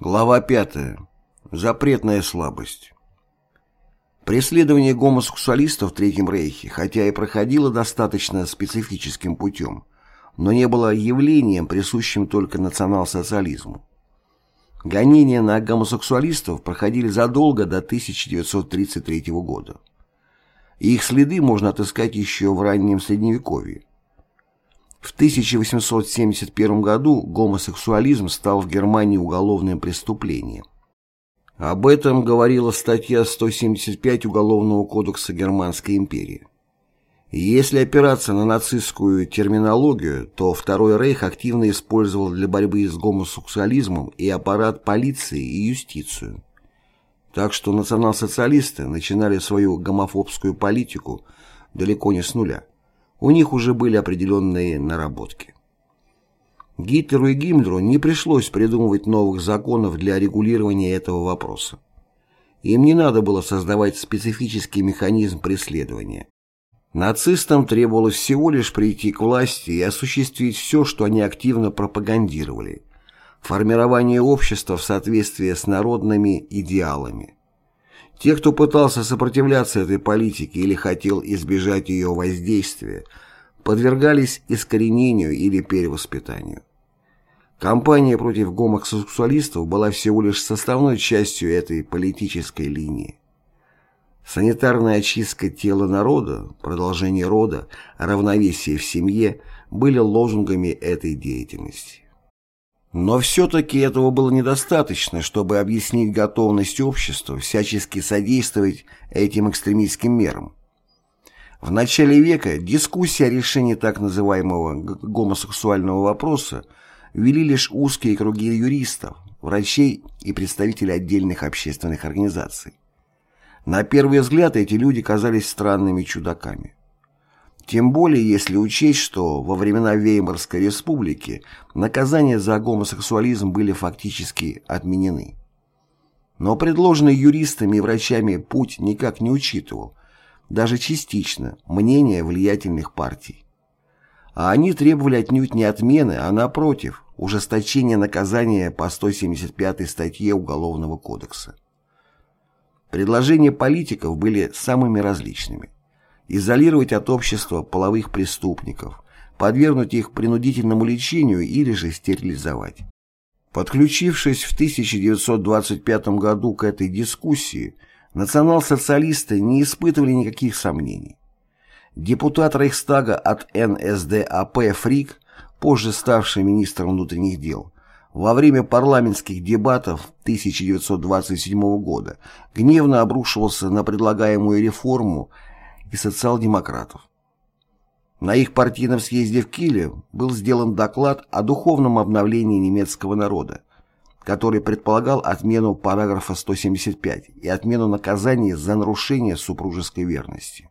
Глава 5. Запретная слабость. Преследование гомосексуалистов в Третьем Рейхе, хотя и проходило достаточно специфическим путем, но не было явлением, присущим только национал-социализму. Гонения на гомосексуалистов проходили задолго до 1933 года. И их следы можно отыскать еще в раннем Средневековье. В 1871 году гомосексуализм стал в Германии уголовным преступлением. Об этом говорила статья 175 Уголовного кодекса Германской империи. Если опираться на нацистскую терминологию, то Второй Рейх активно использовал для борьбы с гомосексуализмом и аппарат полиции и юстицию. Так что национал-социалисты начинали свою гомофобскую политику далеко не с нуля. У них уже были определенные наработки. Гитлеру и Гиммлеру не пришлось придумывать новых законов для регулирования этого вопроса. Им не надо было создавать специфический механизм преследования. Нацистам требовалось всего лишь прийти к власти и осуществить все, что они активно пропагандировали – формирование общества в соответствии с народными идеалами. Те, кто пытался сопротивляться этой политике или хотел избежать ее воздействия, подвергались искоренению или перевоспитанию. Кампания против гомосексуалистов была всего лишь составной частью этой политической линии. Санитарная очистка тела народа, продолжение рода, равновесие в семье были лозунгами этой деятельности. Но все-таки этого было недостаточно, чтобы объяснить готовность общества всячески содействовать этим экстремистским мерам. В начале века дискуссии о решении так называемого гомосексуального вопроса вели лишь узкие круги юристов, врачей и представителей отдельных общественных организаций. На первый взгляд эти люди казались странными чудаками. Тем более, если учесть, что во времена Веймарской республики наказания за гомосексуализм были фактически отменены. Но предложенный юристами и врачами путь никак не учитывал, даже частично, мнения влиятельных партий. А они требовали отнюдь не отмены, а напротив, ужесточения наказания по 175 статье Уголовного кодекса. Предложения политиков были самыми различными изолировать от общества половых преступников, подвергнуть их принудительному лечению или же стерилизовать. Подключившись в 1925 году к этой дискуссии, национал-социалисты не испытывали никаких сомнений. Депутат Рейхстага от НСДАП Фрик, позже ставший министром внутренних дел, во время парламентских дебатов 1927 года гневно обрушивался на предлагаемую реформу и социал-демократов. На их партийном съезде в Киле был сделан доклад о духовном обновлении немецкого народа, который предполагал отмену параграфа 175 и отмену наказания за нарушение супружеской верности.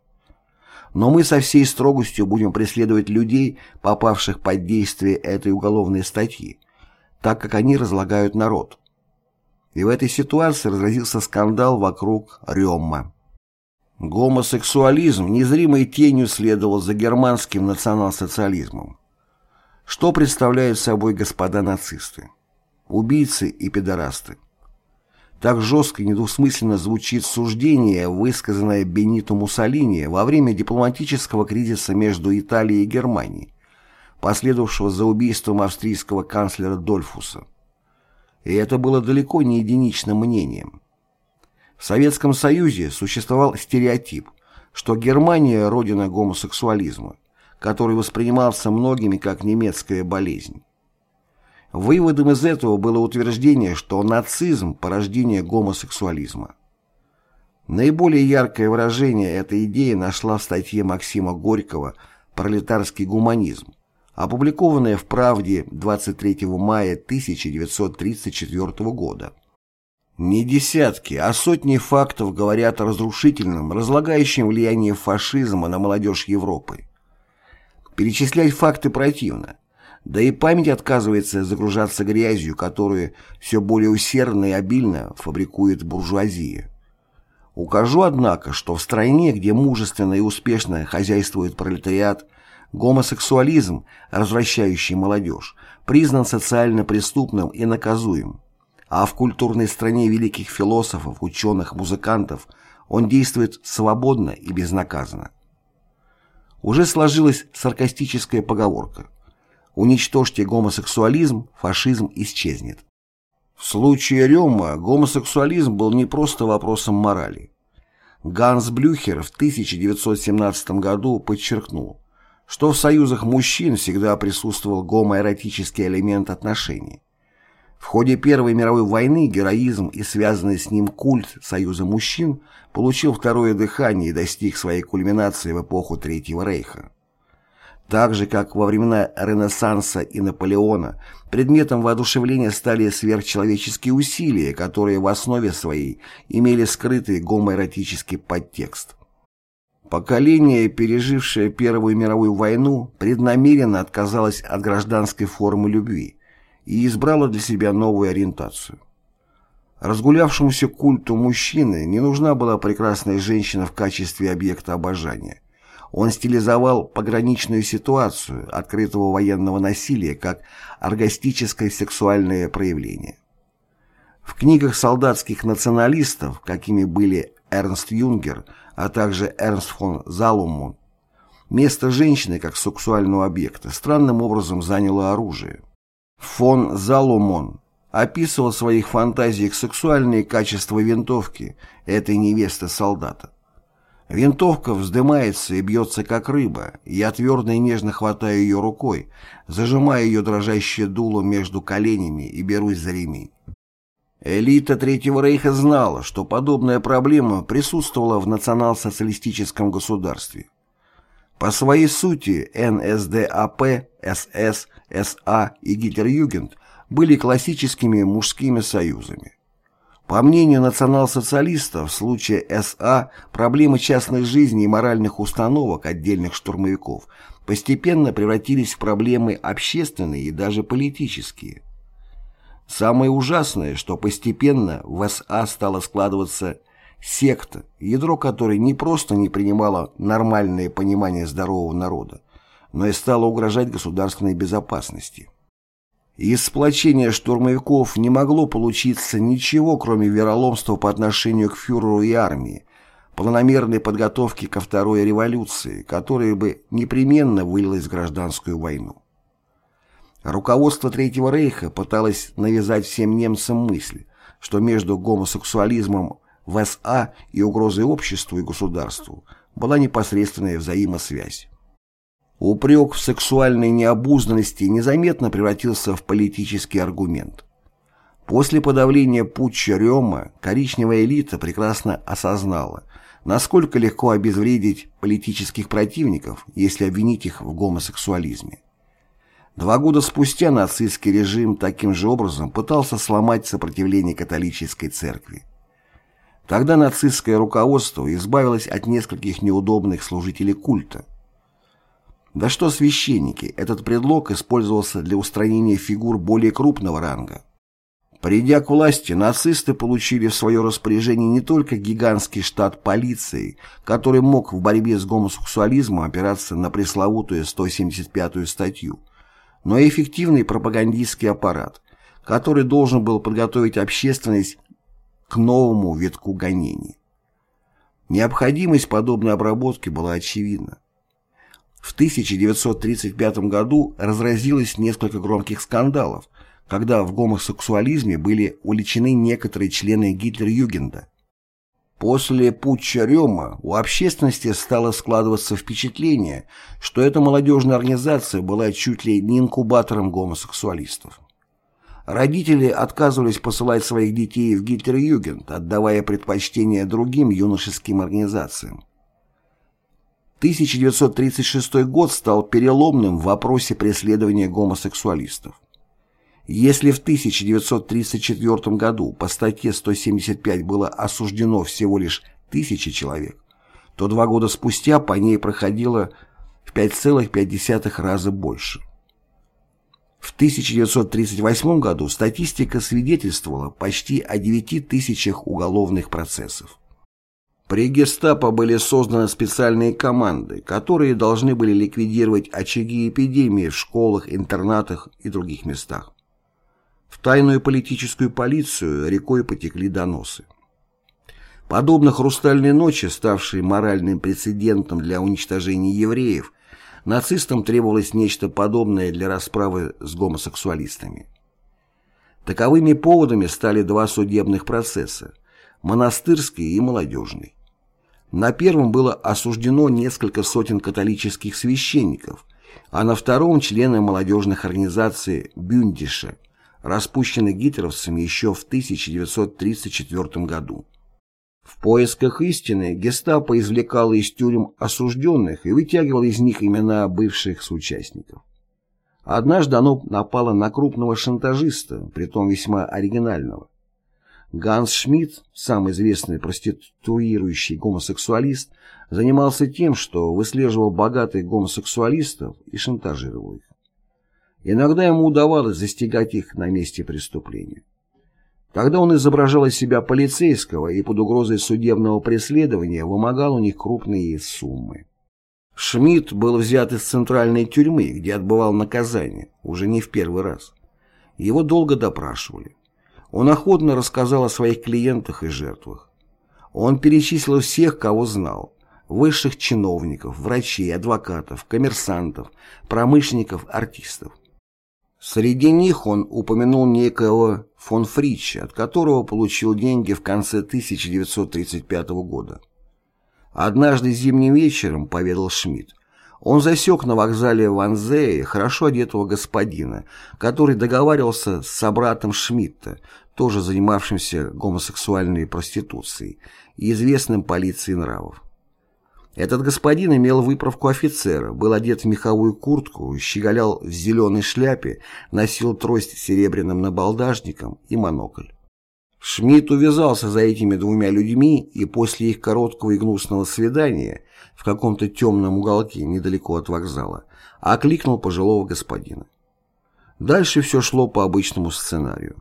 Но мы со всей строгостью будем преследовать людей, попавших под действие этой уголовной статьи, так как они разлагают народ. И в этой ситуации разразился скандал вокруг Рёмма. Гомосексуализм незримой тенью следовал за германским национал-социализмом. Что представляют собой господа нацисты? Убийцы и педорасты. Так жестко и недвусмысленно звучит суждение, высказанное Бенито Муссолини во время дипломатического кризиса между Италией и Германией, последовавшего за убийством австрийского канцлера Дольфуса. И это было далеко не единичным мнением. В Советском Союзе существовал стереотип, что Германия – родина гомосексуализма, который воспринимался многими как немецкая болезнь. Выводом из этого было утверждение, что нацизм – порождение гомосексуализма. Наиболее яркое выражение этой идеи нашла в статье Максима Горького «Пролетарский гуманизм», опубликованная в «Правде» 23 мая 1934 года. Не десятки, а сотни фактов говорят о разрушительном, разлагающем влиянии фашизма на молодежь Европы. Перечислять факты противно. Да и память отказывается загружаться грязью, которую все более усердно и обильно фабрикует буржуазия. Укажу, однако, что в стране, где мужественно и успешно хозяйствует пролетариат, гомосексуализм, развращающий молодежь, признан социально преступным и наказуем а в культурной стране великих философов, ученых, музыкантов он действует свободно и безнаказанно. Уже сложилась саркастическая поговорка «Уничтожьте гомосексуализм, фашизм исчезнет». В случае Рема гомосексуализм был не просто вопросом морали. Ганс Блюхер в 1917 году подчеркнул, что в союзах мужчин всегда присутствовал гомоэротический элемент отношений. В ходе Первой мировой войны героизм и связанный с ним культ Союза мужчин получил второе дыхание и достиг своей кульминации в эпоху Третьего Рейха. Так же, как во времена Ренессанса и Наполеона, предметом воодушевления стали сверхчеловеческие усилия, которые в основе своей имели скрытый гомоэротический подтекст. Поколение, пережившее Первую мировую войну, преднамеренно отказалось от гражданской формы любви, и избрала для себя новую ориентацию. Разгулявшемуся культу мужчины не нужна была прекрасная женщина в качестве объекта обожания. Он стилизовал пограничную ситуацию открытого военного насилия как оргастическое сексуальное проявление. В книгах солдатских националистов, какими были Эрнст Юнгер, а также Эрнст фон Залумон, место женщины как сексуального объекта странным образом заняло оружие. Фон Залумон описывал в своих фантазиях сексуальные качества винтовки этой невесты-солдата. Винтовка вздымается и бьется, как рыба. Я твердо и нежно хватаю ее рукой, зажимаю ее дрожащее дуло между коленями и берусь за ремень. Элита Третьего Рейха знала, что подобная проблема присутствовала в национал-социалистическом государстве. По своей сути НСДАП, СС, СА и Гитлер-Югент были классическими мужскими союзами. По мнению национал-социалистов, в случае СА проблемы частной жизни и моральных установок отдельных штурмовиков постепенно превратились в проблемы общественные и даже политические. Самое ужасное, что постепенно в СА стало складываться Секта, ядро которой не просто не принимало нормальное понимание здорового народа, но и стало угрожать государственной безопасности. Из сплочения штурмовиков не могло получиться ничего, кроме вероломства по отношению к фюреру и армии, планомерной подготовки ко второй революции, которая бы непременно вылилась в гражданскую войну. Руководство Третьего Рейха пыталось навязать всем немцам мысль, что между гомосексуализмом в СА и угрозой обществу и государству была непосредственная взаимосвязь. Упрек в сексуальной необузданности незаметно превратился в политический аргумент. После подавления путча Рема коричневая элита прекрасно осознала, насколько легко обезвредить политических противников, если обвинить их в гомосексуализме. Два года спустя нацистский режим таким же образом пытался сломать сопротивление католической церкви. Тогда нацистское руководство избавилось от нескольких неудобных служителей культа. Да что священники, этот предлог использовался для устранения фигур более крупного ранга. Придя к власти, нацисты получили в свое распоряжение не только гигантский штат полиции, который мог в борьбе с гомосексуализмом опираться на пресловутую 175-ю статью, но и эффективный пропагандистский аппарат, который должен был подготовить общественность к новому витку гонений. Необходимость подобной обработки была очевидна. В 1935 году разразилось несколько громких скандалов, когда в гомосексуализме были уличены некоторые члены Гитлер-Югенда. После путча Рема у общественности стало складываться впечатление, что эта молодежная организация была чуть ли не инкубатором гомосексуалистов. Родители отказывались посылать своих детей в Гитлер-Югент, отдавая предпочтение другим юношеским организациям. 1936 год стал переломным в вопросе преследования гомосексуалистов. Если в 1934 году по статье 175 было осуждено всего лишь тысячи человек, то два года спустя по ней проходило в 5,5 раза больше. В 1938 году статистика свидетельствовала почти о 9 тысячах уголовных процессов. При гестапо были созданы специальные команды, которые должны были ликвидировать очаги эпидемии в школах, интернатах и других местах. В тайную политическую полицию рекой потекли доносы. Подобно «Хрустальной ночи», ставшей моральным прецедентом для уничтожения евреев, нацистам требовалось нечто подобное для расправы с гомосексуалистами. Таковыми поводами стали два судебных процесса – монастырский и молодежный. На первом было осуждено несколько сотен католических священников, а на втором – члены молодежных организаций Бюндиша, распущенных гитлеровцами еще в 1934 году. В поисках истины гестапо извлекало из тюрем осужденных и вытягивало из них имена бывших соучастников. Однажды оно напало на крупного шантажиста, притом весьма оригинального. Ганс Шмидт, самый известный проституирующий гомосексуалист, занимался тем, что выслеживал богатых гомосексуалистов и шантажировал их. Иногда ему удавалось застигать их на месте преступления. Тогда он изображал из себя полицейского и под угрозой судебного преследования вымогал у них крупные суммы. Шмидт был взят из центральной тюрьмы, где отбывал наказание, уже не в первый раз. Его долго допрашивали. Он охотно рассказал о своих клиентах и жертвах. Он перечислил всех, кого знал. Высших чиновников, врачей, адвокатов, коммерсантов, промышленников, артистов. Среди них он упомянул некого фон Фрича, от которого получил деньги в конце 1935 года. Однажды зимним вечером, поведал Шмидт, он засек на вокзале в хорошо одетого господина, который договаривался с собратом Шмидта, тоже занимавшимся гомосексуальной проституцией и известным полицией нравов. Этот господин имел выправку офицера, был одет в меховую куртку, щеголял в зеленой шляпе, носил трость с серебряным набалдажником и монокль. Шмидт увязался за этими двумя людьми и после их короткого и гнусного свидания в каком-то темном уголке недалеко от вокзала окликнул пожилого господина. Дальше все шло по обычному сценарию.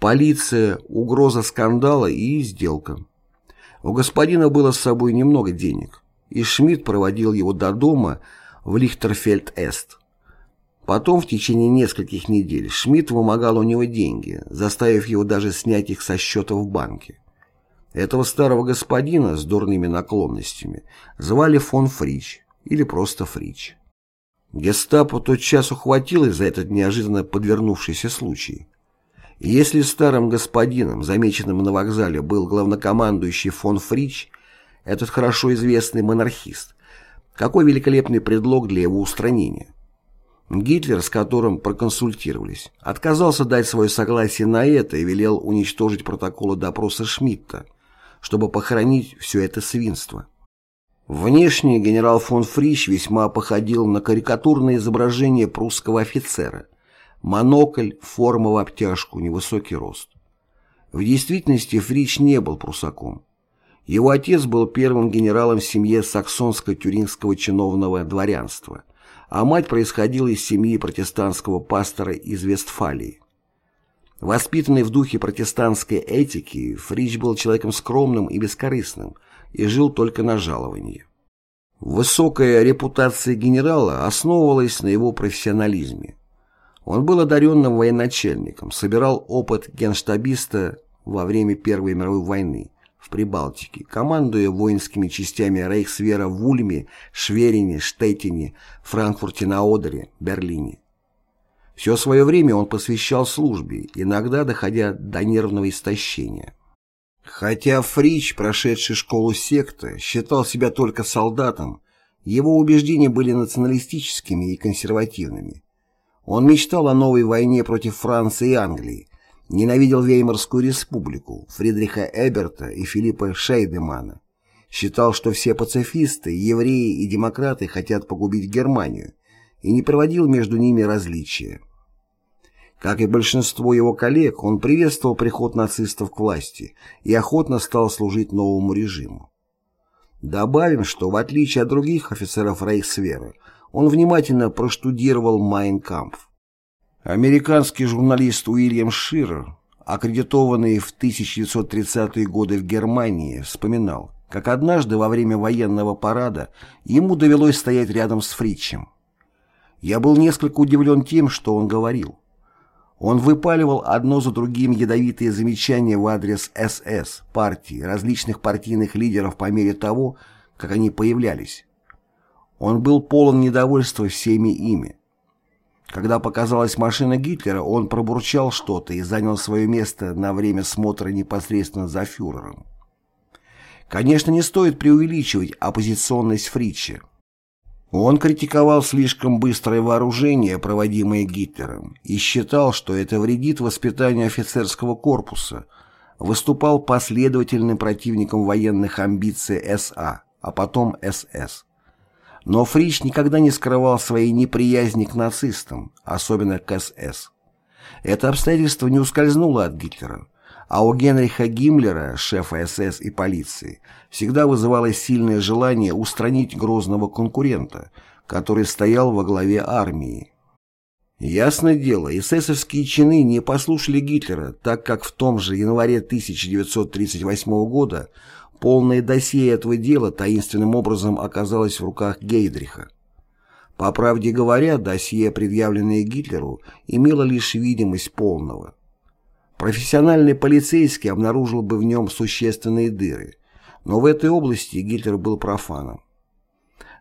Полиция, угроза скандала и сделка. У господина было с собой немного денег и Шмидт проводил его до дома в Лихтерфельд-Эст. Потом в течение нескольких недель Шмидт вымогал у него деньги, заставив его даже снять их со счета в банке. Этого старого господина с дурными наклонностями звали фон Фрич или просто Фрич. Гестапо тотчас ухватилось за этот неожиданно подвернувшийся случай. Если старым господином, замеченным на вокзале, был главнокомандующий фон Фрич, этот хорошо известный монархист. Какой великолепный предлог для его устранения. Гитлер, с которым проконсультировались, отказался дать свое согласие на это и велел уничтожить протоколы допроса Шмидта, чтобы похоронить все это свинство. Внешне генерал фон Фрич весьма походил на карикатурное изображение прусского офицера. Монокль, форма в обтяжку, невысокий рост. В действительности Фрич не был прусаком. Его отец был первым генералом в семье саксонско-тюрингского чиновного дворянства, а мать происходила из семьи протестантского пастора из Вестфалии. Воспитанный в духе протестантской этики, Фрич был человеком скромным и бескорыстным и жил только на жалование. Высокая репутация генерала основывалась на его профессионализме. Он был одаренным военачальником, собирал опыт генштабиста во время Первой мировой войны, в Прибалтике, командуя воинскими частями Рейхсвера в Ульме, Шверине, Штеттине, Франкфурте на Одере, Берлине. Все свое время он посвящал службе, иногда доходя до нервного истощения. Хотя Фрич, прошедший школу секты, считал себя только солдатом, его убеждения были националистическими и консервативными. Он мечтал о новой войне против Франции и Англии, Ненавидел Веймарскую республику, Фридриха Эберта и Филиппа Шейдемана. Считал, что все пацифисты, евреи и демократы хотят погубить Германию, и не проводил между ними различия. Как и большинство его коллег, он приветствовал приход нацистов к власти и охотно стал служить новому режиму. Добавим, что в отличие от других офицеров Рейхсвера, он внимательно проштудировал «Майн Кампф». Американский журналист Уильям Ширер, аккредитованный в 1930-е годы в Германии, вспоминал, как однажды во время военного парада ему довелось стоять рядом с Фритчем. Я был несколько удивлен тем, что он говорил. Он выпаливал одно за другим ядовитые замечания в адрес СС, партии, различных партийных лидеров по мере того, как они появлялись. Он был полон недовольства всеми ими. Когда показалась машина Гитлера, он пробурчал что-то и занял свое место на время смотра непосредственно за фюрером. Конечно, не стоит преувеличивать оппозиционность Фрича. Он критиковал слишком быстрое вооружение, проводимое Гитлером, и считал, что это вредит воспитанию офицерского корпуса, выступал последовательным противником военных амбиций СА, а потом СС. Но Фрич никогда не скрывал своей неприязни к нацистам, особенно к СС. Это обстоятельство не ускользнуло от Гитлера а у Генриха Гиммлера, шефа СС и полиции, всегда вызывалось сильное желание устранить грозного конкурента, который стоял во главе армии. Ясное дело, эсэсовские чины не послушали Гитлера, так как в том же январе 1938 года полное досье этого дела таинственным образом оказалось в руках Гейдриха. По правде говоря, досье, предъявленное Гитлеру, имело лишь видимость полного. Профессиональный полицейский обнаружил бы в нем существенные дыры, но в этой области Гитлер был профаном.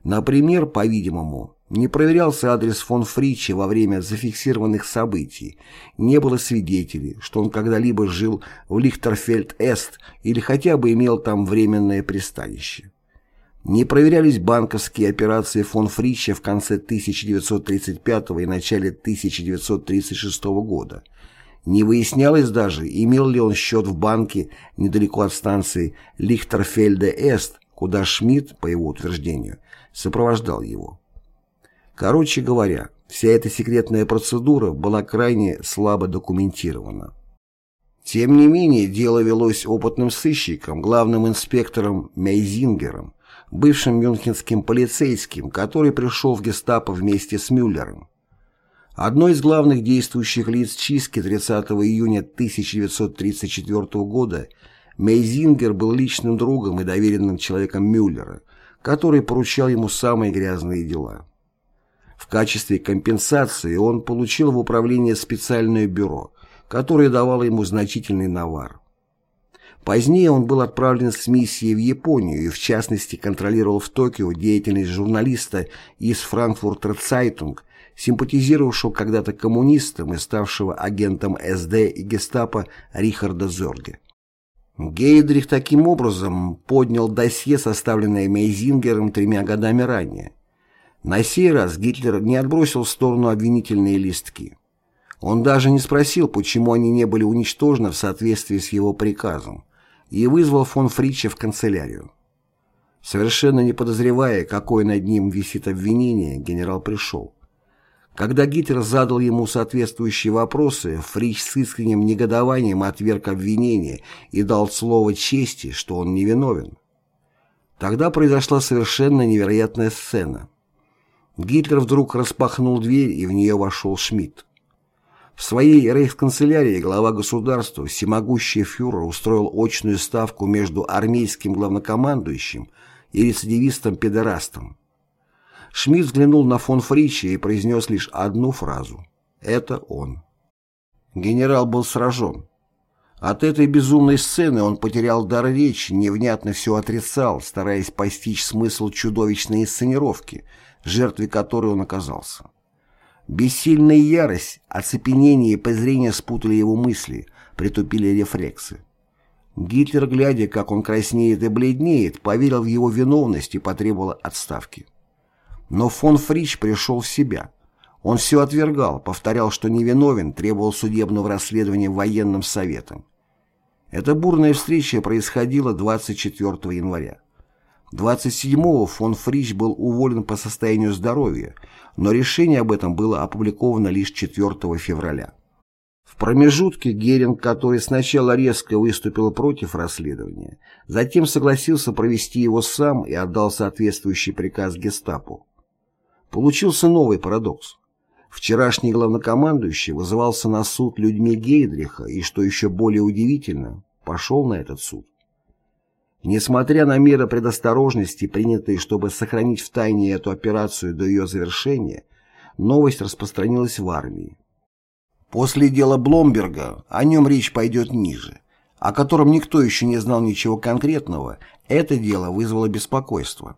Например, по-видимому, не проверялся адрес фон Фрича во время зафиксированных событий, не было свидетелей, что он когда-либо жил в Лихтерфельд-Эст или хотя бы имел там временное пристанище. Не проверялись банковские операции фон Фрича в конце 1935 и начале 1936 года – не выяснялось даже, имел ли он счет в банке недалеко от станции Лихтерфельде-Эст, куда Шмидт, по его утверждению, сопровождал его. Короче говоря, вся эта секретная процедура была крайне слабо документирована. Тем не менее, дело велось опытным сыщиком, главным инспектором Мейзингером, бывшим мюнхенским полицейским, который пришел в гестапо вместе с Мюллером. Одно из главных действующих лиц чистки 30 июня 1934 года Мейзингер был личным другом и доверенным человеком Мюллера, который поручал ему самые грязные дела. В качестве компенсации он получил в управление специальное бюро, которое давало ему значительный навар. Позднее он был отправлен с миссией в Японию и в частности контролировал в Токио деятельность журналиста из Франкфуртер Цайтунг симпатизировавшего когда-то коммунистам и ставшего агентом СД и гестапо Рихарда Зорге. Гейдрих таким образом поднял досье, составленное Мейзингером тремя годами ранее. На сей раз Гитлер не отбросил в сторону обвинительные листки. Он даже не спросил, почему они не были уничтожены в соответствии с его приказом, и вызвал фон Фрича в канцелярию. Совершенно не подозревая, какое над ним висит обвинение, генерал пришел. Когда Гитлер задал ему соответствующие вопросы, Фрич с искренним негодованием отверг обвинение и дал слово чести, что он невиновен. Тогда произошла совершенно невероятная сцена. Гитлер вдруг распахнул дверь, и в нее вошел Шмидт. В своей рейхсканцелярии глава государства, всемогущий фюрер, устроил очную ставку между армейским главнокомандующим и рецидивистом-педерастом. Шмидт взглянул на фон Фрича и произнес лишь одну фразу. «Это он». Генерал был сражен. От этой безумной сцены он потерял дар речи, невнятно все отрицал, стараясь постичь смысл чудовищной инсценировки, жертвой которой он оказался. Бессильная ярость, оцепенение и презрение спутали его мысли, притупили рефлексы. Гитлер, глядя, как он краснеет и бледнеет, поверил в его виновность и потребовал отставки. Но фон Фрич пришел в себя. Он все отвергал, повторял, что невиновен, требовал судебного расследования военным советом. Эта бурная встреча происходила 24 января. 27-го фон Фрич был уволен по состоянию здоровья, но решение об этом было опубликовано лишь 4 февраля. В промежутке Геринг, который сначала резко выступил против расследования, затем согласился провести его сам и отдал соответствующий приказ гестапо. Получился новый парадокс. Вчерашний главнокомандующий вызывался на суд людьми Гейдриха и, что еще более удивительно, пошел на этот суд. Несмотря на меры предосторожности, принятые, чтобы сохранить в тайне эту операцию до ее завершения, новость распространилась в армии. После дела Бломберга о нем речь пойдет ниже, о котором никто еще не знал ничего конкретного, это дело вызвало беспокойство.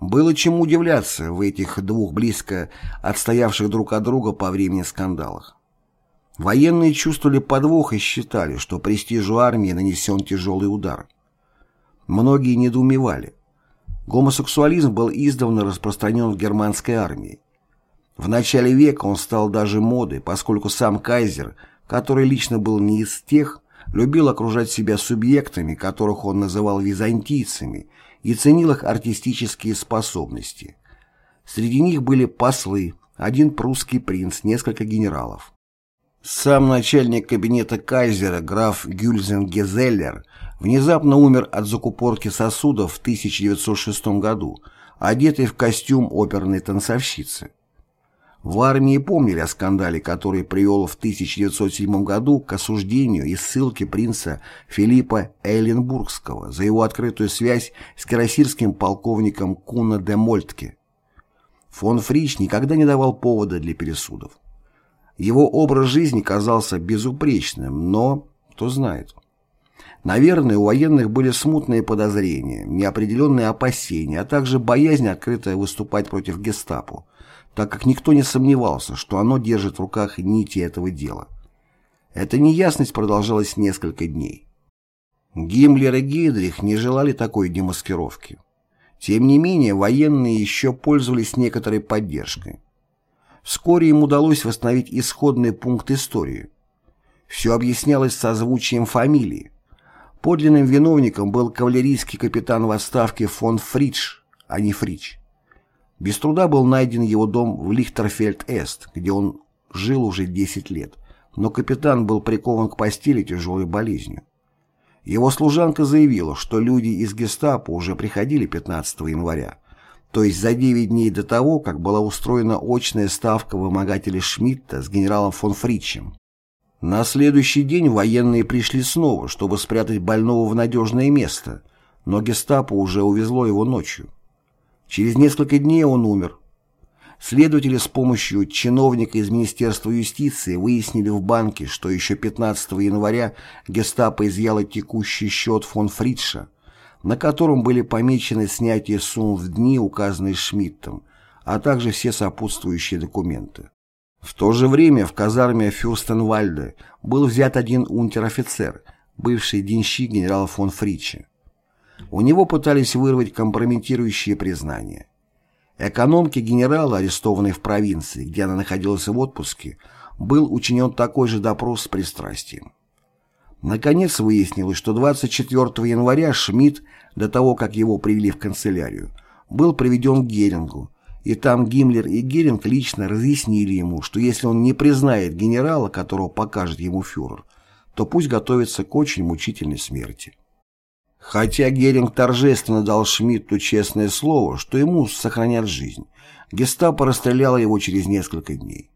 Было чему удивляться в этих двух близко отстоявших друг от друга по времени скандалах. Военные чувствовали подвох и считали, что престижу армии нанесен тяжелый удар. Многие недоумевали. Гомосексуализм был издавна распространен в германской армии. В начале века он стал даже модой, поскольку сам кайзер, который лично был не из тех, любил окружать себя субъектами, которых он называл византийцами, и ценил их артистические способности. Среди них были послы, один прусский принц, несколько генералов. Сам начальник кабинета кайзера граф Гюльзен Гезеллер внезапно умер от закупорки сосудов в 1906 году, одетый в костюм оперной танцовщицы. В армии помнили о скандале, который привел в 1907 году к осуждению и ссылке принца Филиппа Эйленбургского за его открытую связь с кирасирским полковником Куна де Мольтке. Фон Фрич никогда не давал повода для пересудов. Его образ жизни казался безупречным, но, кто знает. Наверное, у военных были смутные подозрения, неопределенные опасения, а также боязнь открыто выступать против гестапо, так как никто не сомневался, что оно держит в руках нити этого дела. Эта неясность продолжалась несколько дней. Гиммлер и Гейдрих не желали такой демаскировки. Тем не менее, военные еще пользовались некоторой поддержкой. Вскоре им удалось восстановить исходный пункт истории. Все объяснялось созвучием фамилии. Подлинным виновником был кавалерийский капитан в отставке фон Фридж, а не Фридж. Без труда был найден его дом в Лихтерфельд-Эст, где он жил уже 10 лет, но капитан был прикован к постели тяжелой болезнью. Его служанка заявила, что люди из гестапо уже приходили 15 января, то есть за 9 дней до того, как была устроена очная ставка вымогателя Шмидта с генералом фон Фритчем. На следующий день военные пришли снова, чтобы спрятать больного в надежное место, но гестапо уже увезло его ночью. Через несколько дней он умер. Следователи с помощью чиновника из Министерства юстиции выяснили в банке, что еще 15 января гестапо изъяло текущий счет фон Фридша, на котором были помечены снятие сумм в дни, указанные Шмидтом, а также все сопутствующие документы. В то же время в казарме Фюрстенвальде был взят один унтер-офицер, бывший денщик генерала фон Фрича. У него пытались вырвать компрометирующие признания. Экономке генерала, арестованной в провинции, где она находилась в отпуске, был учинен такой же допрос с пристрастием. Наконец выяснилось, что 24 января Шмидт, до того, как его привели в канцелярию, был приведен к Герингу, и там Гиммлер и Геринг лично разъяснили ему, что если он не признает генерала, которого покажет ему фюрер, то пусть готовится к очень мучительной смерти. Хотя Геринг торжественно дал Шмидту честное слово, что ему сохранят жизнь, гестапо расстреляло его через несколько дней.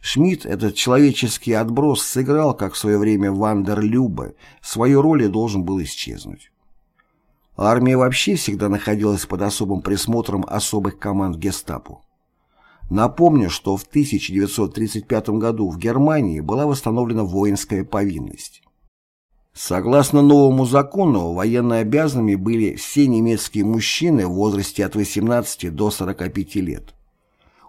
Шмидт, этот человеческий отброс, сыграл, как в свое время Вандер Любе, свою роль и должен был исчезнуть. Армия вообще всегда находилась под особым присмотром особых команд гестапо. Напомню, что в 1935 году в Германии была восстановлена воинская повинность. Согласно новому закону, военно обязанными были все немецкие мужчины в возрасте от 18 до 45 лет.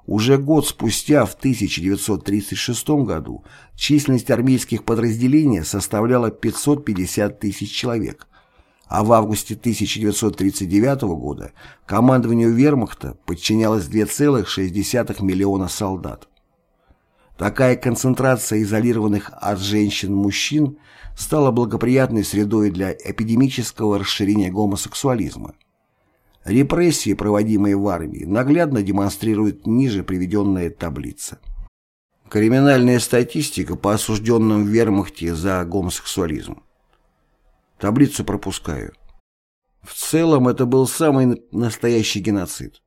Уже год спустя, в 1936 году, численность армейских подразделений составляла 550 тысяч человек, а в августе 1939 года командованию вермахта подчинялось 2,6 миллиона солдат. Такая концентрация изолированных от женщин мужчин стала благоприятной средой для эпидемического расширения гомосексуализма. Репрессии, проводимые в армии, наглядно демонстрируют ниже приведенная таблица. Криминальная статистика по осужденным в вермахте за гомосексуализм. Таблицу пропускаю. В целом это был самый настоящий геноцид.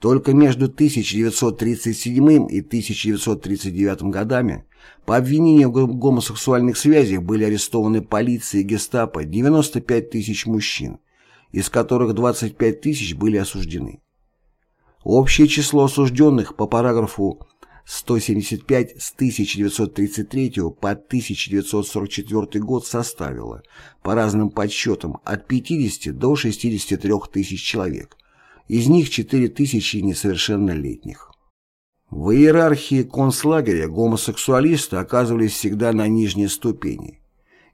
Только между 1937 и 1939 годами по обвинению в гомосексуальных связях были арестованы полицией и гестапо 95 тысяч мужчин, из которых 25 тысяч были осуждены. Общее число осужденных по параграфу 175 с 1933 по 1944 год составила, по разным подсчетам, от 50 до 63 тысяч человек, из них 4 тысячи несовершеннолетних. В иерархии концлагеря гомосексуалисты оказывались всегда на нижней ступени.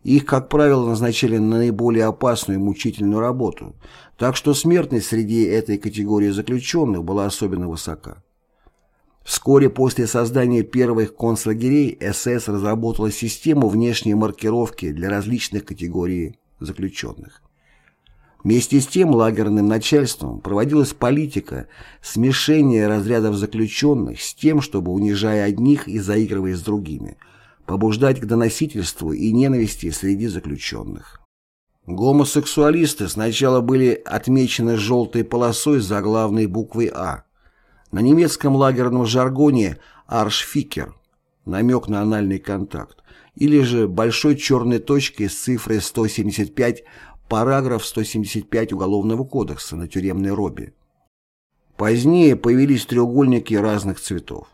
Их, как правило, назначали на наиболее опасную и мучительную работу, так что смертность среди этой категории заключенных была особенно высока. Вскоре после создания первых концлагерей СС разработала систему внешней маркировки для различных категорий заключенных. Вместе с тем лагерным начальством проводилась политика смешения разрядов заключенных с тем, чтобы, унижая одних и заигрывая с другими, побуждать к доносительству и ненависти среди заключенных. Гомосексуалисты сначала были отмечены желтой полосой за главной буквой «А», на немецком лагерном жаргоне «аршфикер» – намек на анальный контакт, или же большой черной точкой с цифрой 175 параграф 175 Уголовного кодекса на тюремной робе. Позднее появились треугольники разных цветов.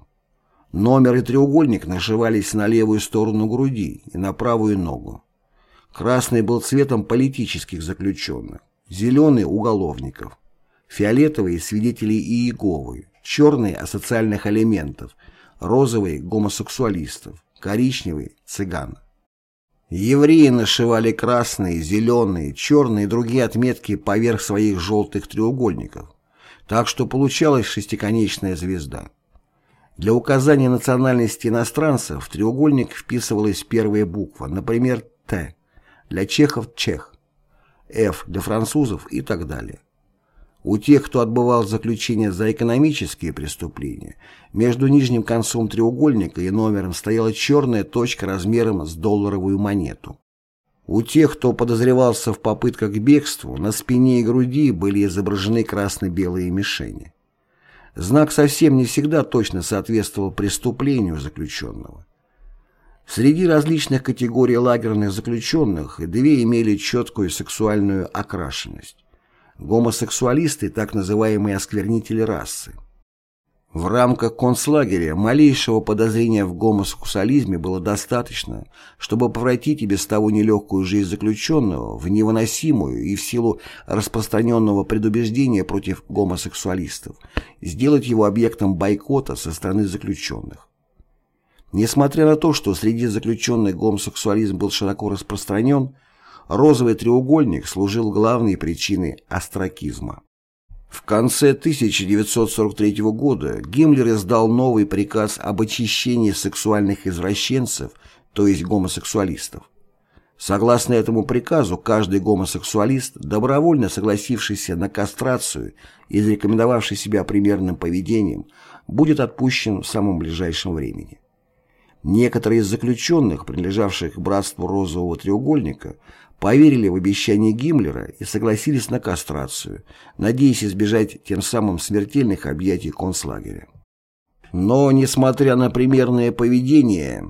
Номер и треугольник нашивались на левую сторону груди и на правую ногу. Красный был цветом политических заключенных, зеленый – уголовников, фиолетовый – свидетелей Иеговы, черный – асоциальных элементов, розовый – гомосексуалистов, коричневый – цыган. Евреи нашивали красные, зеленые, черные и другие отметки поверх своих желтых треугольников, так что получалась шестиконечная звезда. Для указания национальности иностранцев в треугольник вписывалась первая буква, например, «Т», для чехов – «Чех», «Ф» для французов и так далее. У тех, кто отбывал заключение за экономические преступления, между нижним концом треугольника и номером стояла черная точка размером с долларовую монету. У тех, кто подозревался в попытках к бегству, на спине и груди были изображены красно-белые мишени. Знак совсем не всегда точно соответствовал преступлению заключенного. Среди различных категорий лагерных заключенных две имели четкую сексуальную окрашенность гомосексуалисты, так называемые осквернители расы. В рамках концлагеря малейшего подозрения в гомосексуализме было достаточно, чтобы превратить и без того нелегкую жизнь заключенного в невыносимую и в силу распространенного предубеждения против гомосексуалистов, сделать его объектом бойкота со стороны заключенных. Несмотря на то, что среди заключенных гомосексуализм был широко распространен, розовый треугольник служил главной причиной остракизма. В конце 1943 года Гиммлер издал новый приказ об очищении сексуальных извращенцев, то есть гомосексуалистов. Согласно этому приказу, каждый гомосексуалист, добровольно согласившийся на кастрацию и зарекомендовавший себя примерным поведением, будет отпущен в самом ближайшем времени. Некоторые из заключенных, принадлежавших к братству Розового треугольника, поверили в обещание Гиммлера и согласились на кастрацию, надеясь избежать тем самым смертельных объятий концлагеря. Но, несмотря на примерное поведение,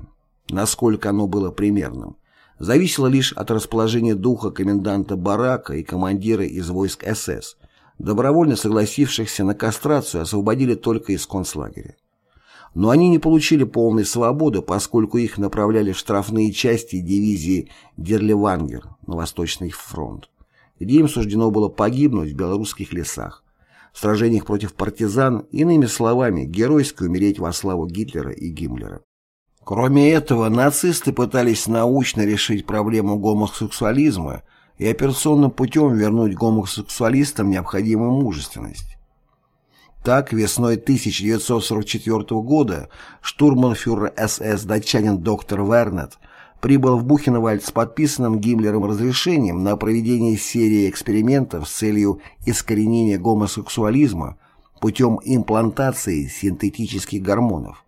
насколько оно было примерным, зависело лишь от расположения духа коменданта барака и командира из войск СС, добровольно согласившихся на кастрацию освободили только из концлагеря. Но они не получили полной свободы, поскольку их направляли в штрафные части дивизии Дерливангер на Восточный фронт, где им суждено было погибнуть в белорусских лесах, в сражениях против партизан, иными словами, геройски умереть во славу Гитлера и Гиммлера. Кроме этого, нацисты пытались научно решить проблему гомосексуализма и операционным путем вернуть гомосексуалистам необходимую мужественность. Так, весной 1944 года штурманфюрер СС датчанин доктор Вернет прибыл в Бухенвальд с подписанным Гиммлером разрешением на проведение серии экспериментов с целью искоренения гомосексуализма путем имплантации синтетических гормонов.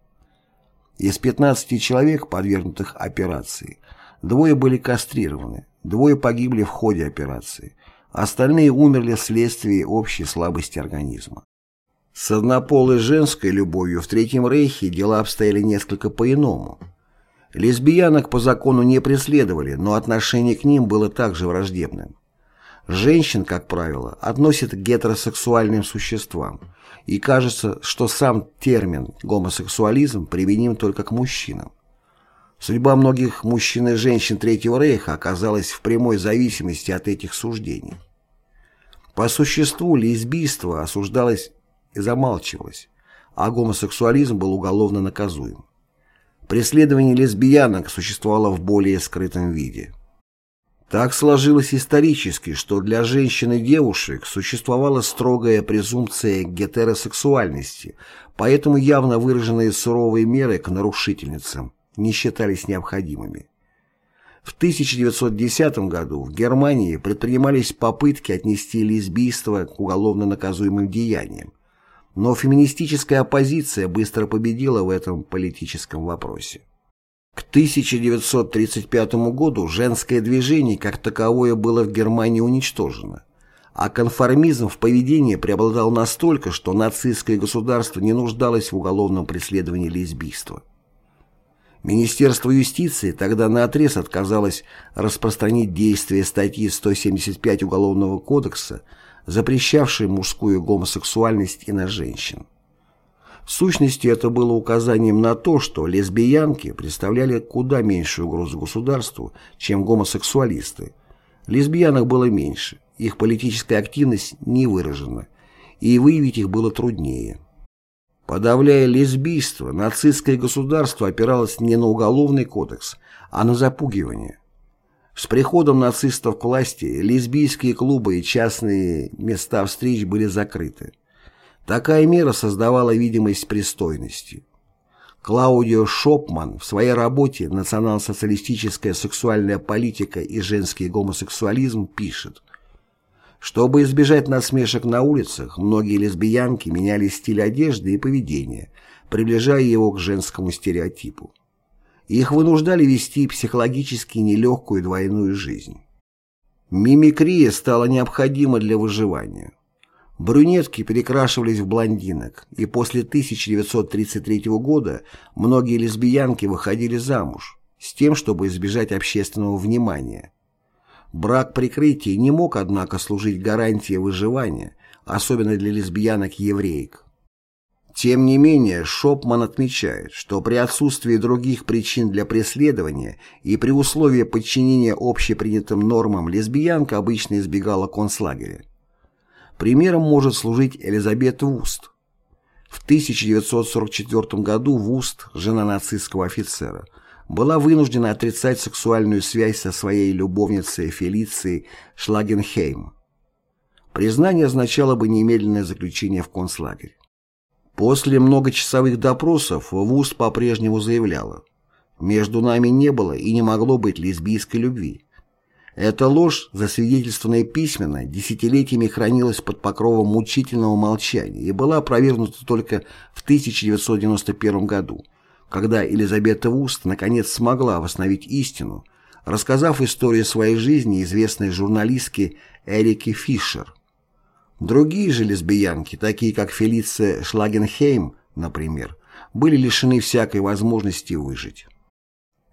Из 15 человек, подвергнутых операции, двое были кастрированы, двое погибли в ходе операции, остальные умерли вследствие общей слабости организма. С однополой женской любовью в Третьем Рейхе дела обстояли несколько по-иному. Лесбиянок по закону не преследовали, но отношение к ним было также враждебным. Женщин, как правило, относят к гетеросексуальным существам, и кажется, что сам термин «гомосексуализм» применим только к мужчинам. Судьба многих мужчин и женщин Третьего Рейха оказалась в прямой зависимости от этих суждений. По существу лесбийство осуждалось и замалчивалось, а гомосексуализм был уголовно наказуем. Преследование лесбиянок существовало в более скрытом виде. Так сложилось исторически, что для женщин и девушек существовала строгая презумпция гетеросексуальности, поэтому явно выраженные суровые меры к нарушительницам не считались необходимыми. В 1910 году в Германии предпринимались попытки отнести лесбийство к уголовно наказуемым деяниям, но феминистическая оппозиция быстро победила в этом политическом вопросе. К 1935 году женское движение как таковое было в Германии уничтожено, а конформизм в поведении преобладал настолько, что нацистское государство не нуждалось в уголовном преследовании лесбийства. Министерство юстиции тогда наотрез отказалось распространить действие статьи 175 Уголовного кодекса, запрещавшей мужскую гомосексуальность и на женщин. В сущности, это было указанием на то, что лесбиянки представляли куда меньшую угрозу государству, чем гомосексуалисты. Лесбиянок было меньше, их политическая активность не выражена, и выявить их было труднее. Подавляя лесбийство, нацистское государство опиралось не на уголовный кодекс, а на запугивание. С приходом нацистов к власти лесбийские клубы и частные места встреч были закрыты. Такая мера создавала видимость пристойности. Клаудио Шопман в своей работе «Национал-социалистическая сексуальная политика и женский гомосексуализм» пишет, чтобы избежать насмешек на улицах, многие лесбиянки меняли стиль одежды и поведения, приближая его к женскому стереотипу. Их вынуждали вести психологически нелегкую двойную жизнь. Мимикрия стала необходима для выживания. Брюнетки перекрашивались в блондинок, и после 1933 года многие лесбиянки выходили замуж, с тем, чтобы избежать общественного внимания. Брак прикрытия не мог, однако, служить гарантией выживания, особенно для лесбиянок-евреек. Тем не менее, Шопман отмечает, что при отсутствии других причин для преследования и при условии подчинения общепринятым нормам лесбиянка обычно избегала концлагеря. Примером может служить Элизабет Вуст. В 1944 году Вуст, жена нацистского офицера, была вынуждена отрицать сексуальную связь со своей любовницей Фелицией Шлагенхейм. Признание означало бы немедленное заключение в концлагерь. После многочасовых допросов Вуст по-прежнему заявляла, «Между нами не было и не могло быть лесбийской любви. Эта ложь, засвидетельствованная письменно, десятилетиями хранилась под покровом мучительного молчания и была опровергнута только в 1991 году, когда Елизавета Вуст наконец смогла восстановить истину, рассказав историю своей жизни известной журналистке Эрике Фишер. Другие же лесбиянки, такие как Фелиция Шлагенхейм, например, были лишены всякой возможности выжить.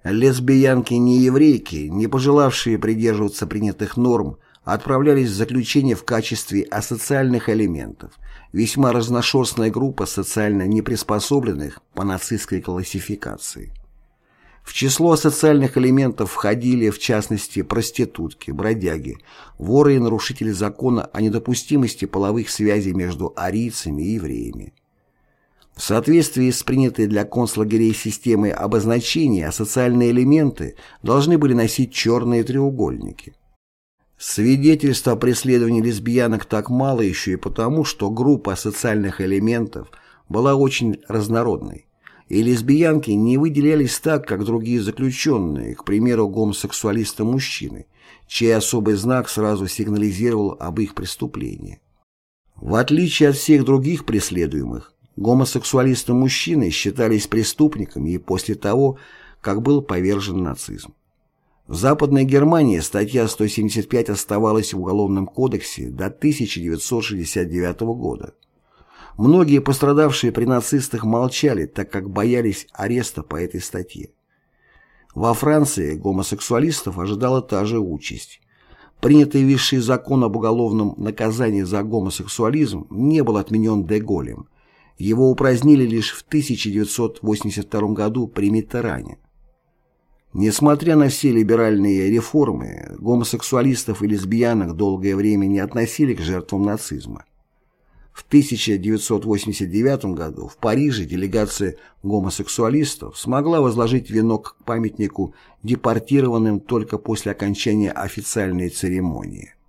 Лесбиянки-нееврейки, не пожелавшие придерживаться принятых норм, отправлялись в заключение в качестве асоциальных элементов, весьма разношерстная группа социально неприспособленных по нацистской классификации. В число социальных элементов входили, в частности, проститутки, бродяги, воры и нарушители закона о недопустимости половых связей между арийцами и евреями. В соответствии с принятой для концлагерей системой обозначения социальные элементы должны были носить черные треугольники. Свидетельств о преследовании лесбиянок так мало еще и потому, что группа социальных элементов была очень разнородной, и лесбиянки не выделялись так, как другие заключенные, к примеру, гомосексуалисты-мужчины, чей особый знак сразу сигнализировал об их преступлении. В отличие от всех других преследуемых, Гомосексуалисты-мужчины считались преступниками и после того, как был повержен нацизм. В Западной Германии статья 175 оставалась в Уголовном кодексе до 1969 года. Многие пострадавшие при нацистах молчали, так как боялись ареста по этой статье. Во Франции гомосексуалистов ожидала та же участь. Принятый высший закон об уголовном наказании за гомосексуализм не был отменен Деголем. Его упразднили лишь в 1982 году при Миттеране. Несмотря на все либеральные реформы, гомосексуалистов и лесбиянок долгое время не относили к жертвам нацизма. В 1989 году в Париже делегация гомосексуалистов смогла возложить венок к памятнику депортированным только после окончания официальной церемонии.